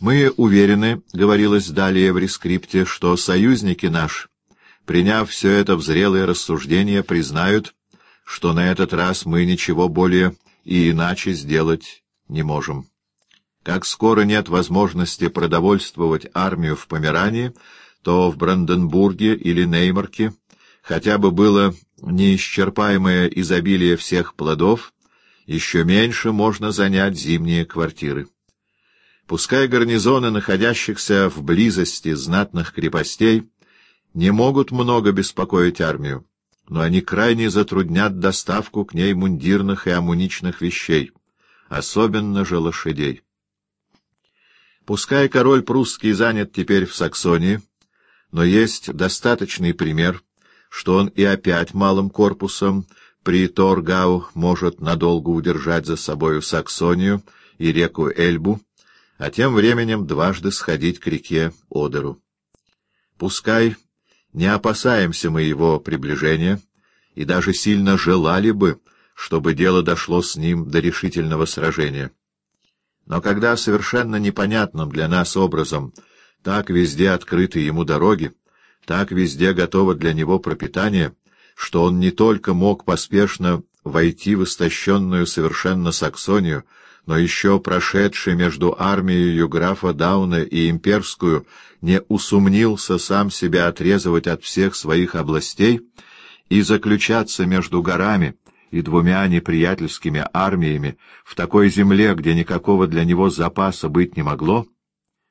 Мы уверены, — говорилось далее в рескрипте, — что союзники наши, приняв все это в зрелое рассуждение, признают, что на этот раз мы ничего более и иначе сделать не можем. Как скоро нет возможности продовольствовать армию в Померании, то в Бранденбурге или Неймарке хотя бы было неисчерпаемое изобилие всех плодов, еще меньше можно занять зимние квартиры. Пускай гарнизоны, находящихся в близости знатных крепостей, не могут много беспокоить армию, но они крайне затруднят доставку к ней мундирных и амуничных вещей, особенно же лошадей. Пускай король прусский занят теперь в Саксонии, но есть достаточный пример, что он и опять малым корпусом при Торгау может надолго удержать за собою Саксонию и реку Эльбу, а тем временем дважды сходить к реке Одеру. Пускай не опасаемся мы его приближения и даже сильно желали бы, чтобы дело дошло с ним до решительного сражения. Но когда совершенно непонятным для нас образом так везде открыты ему дороги, так везде готово для него пропитание, что он не только мог поспешно войти в истощенную совершенно Саксонию, но еще прошедший между армией графа Дауна и имперскую не усомнился сам себя отрезывать от всех своих областей и заключаться между горами и двумя неприятельскими армиями в такой земле, где никакого для него запаса быть не могло,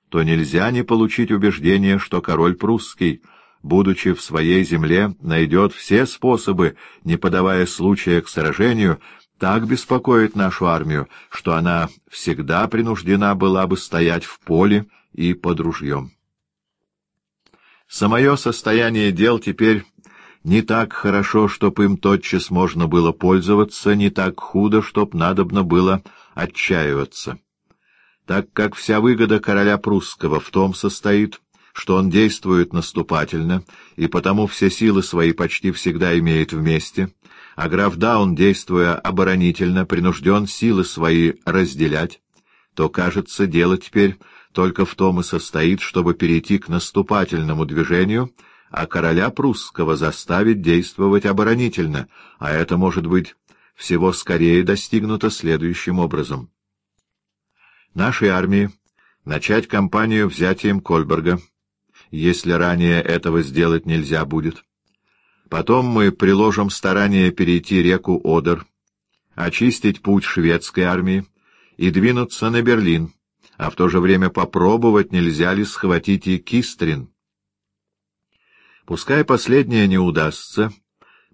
то нельзя не получить убеждение, что король прусский, будучи в своей земле, найдет все способы, не подавая случая к сражению, так беспокоит нашу армию, что она всегда принуждена была бы стоять в поле и под ружьем. Самое состояние дел теперь не так хорошо, чтоб им тотчас можно было пользоваться, не так худо, чтоб надобно было отчаиваться. Так как вся выгода короля прусского в том состоит, что он действует наступательно, и потому все силы свои почти всегда имеет вместе, а граф Даун, действуя оборонительно, принужден силы свои разделять, то, кажется, дело теперь только в том и состоит, чтобы перейти к наступательному движению, а короля прусского заставить действовать оборонительно, а это, может быть, всего скорее достигнуто следующим образом. Нашей армии начать кампанию взятием Кольберга, если ранее этого сделать нельзя будет, Потом мы приложим старание перейти реку Одер, очистить путь шведской армии и двинуться на Берлин, а в то же время попробовать, нельзя ли схватить и Кистрин. Пускай последнее не удастся,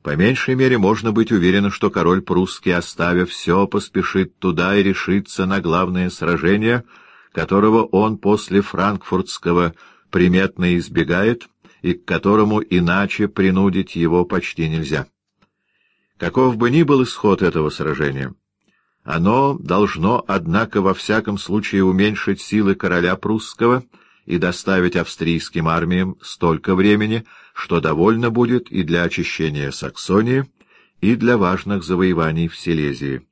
по меньшей мере можно быть уверен, что король прусский, оставив все, поспешит туда и решится на главное сражение, которого он после франкфуртского приметно избегает — и к которому иначе принудить его почти нельзя. Каков бы ни был исход этого сражения, оно должно, однако, во всяком случае уменьшить силы короля прусского и доставить австрийским армиям столько времени, что довольно будет и для очищения Саксонии, и для важных завоеваний в Силезии.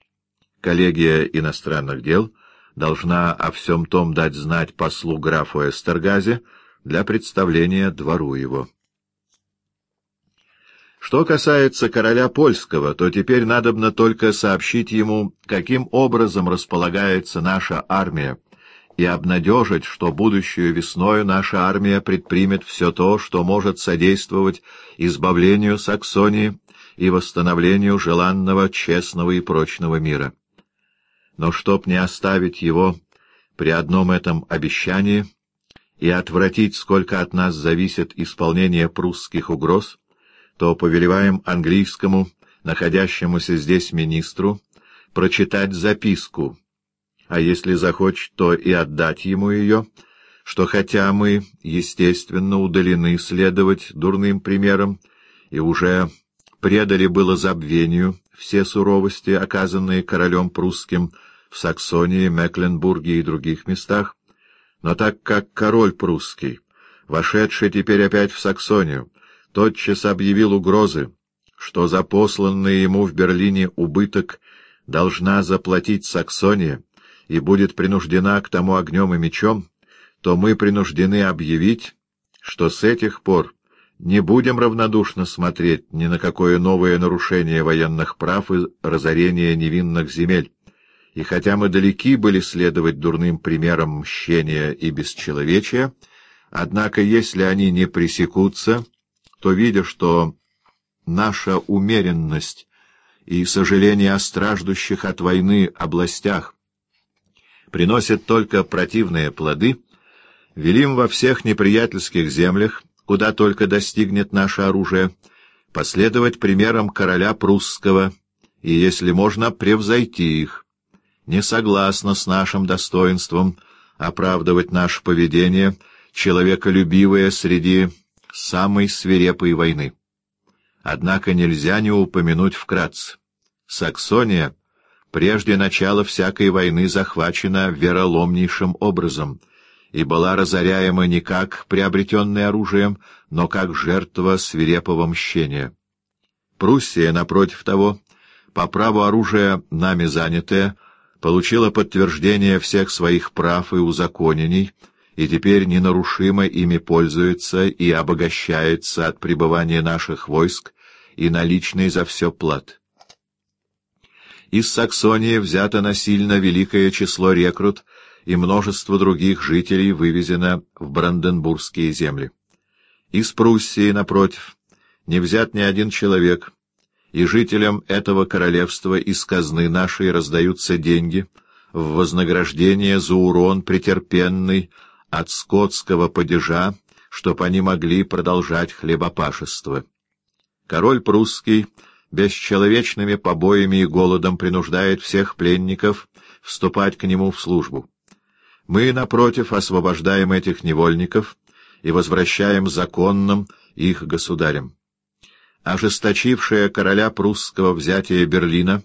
Коллегия иностранных дел должна о всем том дать знать послу графу Эстергазе, для представления двору его. Что касается короля польского, то теперь надобно только сообщить ему, каким образом располагается наша армия, и обнадежить, что будущую весною наша армия предпримет все то, что может содействовать избавлению Саксонии и восстановлению желанного, честного и прочного мира. Но чтоб не оставить его при одном этом обещании, и отвратить, сколько от нас зависит исполнение прусских угроз, то повелеваем английскому, находящемуся здесь министру, прочитать записку, а если захочет, то и отдать ему ее, что хотя мы, естественно, удалены следовать дурным примерам и уже предали было забвению все суровости, оказанные королем прусским в Саксонии, Мекленбурге и других местах, но так как король прусский, вошедший теперь опять в Саксонию, тотчас объявил угрозы, что за посланный ему в Берлине убыток должна заплатить Саксония и будет принуждена к тому огнем и мечом, то мы принуждены объявить, что с этих пор не будем равнодушно смотреть ни на какое новое нарушение военных прав и разорение невинных земель. И хотя мы далеки были следовать дурным примерам мщения и бесчеловечия, однако если они не пресекутся, то, видя, что наша умеренность и сожаление о страждущих от войны областях приносят только противные плоды, велим во всех неприятельских землях куда только достигнет наше оружие, последовать примерам короля прусского и, если можно, превзойти их. Не согласно с нашим достоинством оправдывать наше поведение, человеколюбивое среди самой свирепой войны. Однако нельзя не упомянуть вкратце. Саксония прежде начала всякой войны захвачена вероломнейшим образом — и была разоряема не как приобретенное оружием, но как жертва свирепого мщения. Пруссия, напротив того, по праву оружия нами занятая, получила подтверждение всех своих прав и узаконений, и теперь ненарушимо ими пользуется и обогащается от пребывания наших войск и наличный за все плат. Из Саксонии взято насильно великое число рекрут, и множество других жителей вывезено в Бранденбургские земли. Из Пруссии, напротив, не взят ни один человек, и жителям этого королевства из казны нашей раздаются деньги в вознаграждение за урон претерпенный от скотского падежа, чтоб они могли продолжать хлебопашество. Король прусский бесчеловечными побоями и голодом принуждает всех пленников вступать к нему в службу. Мы, напротив, освобождаем этих невольников и возвращаем законным их государям. Ожесточившее короля прусского взятие Берлина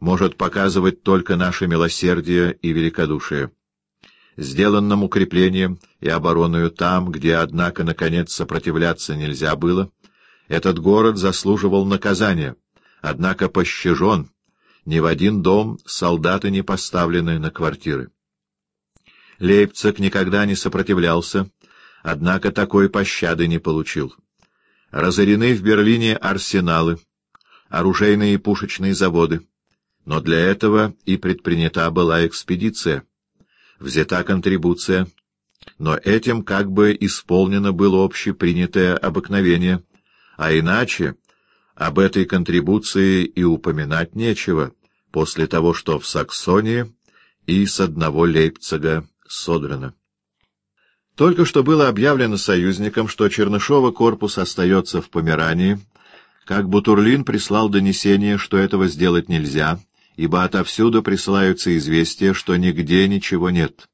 может показывать только наше милосердие и великодушие. Сделанным укреплением и обороною там, где, однако, наконец сопротивляться нельзя было, этот город заслуживал наказания, однако пощажен, ни в один дом солдаты не поставлены на квартиры. Лейпциг никогда не сопротивлялся, однако такой пощады не получил. Разорены в Берлине арсеналы, оружейные и пушечные заводы, но для этого и предпринята была экспедиция. Взята контрибуция, но этим как бы исполнено было общепринятое обыкновение, а иначе об этой контрибуции и упоминать нечего, после того, что в Саксонии и с одного Лейпцига содрано. Только что было объявлено союзникам, что Чернышова корпус остается в Померании, как Бутурлин прислал донесение, что этого сделать нельзя, ибо отовсюду присылаются известия, что нигде ничего нет.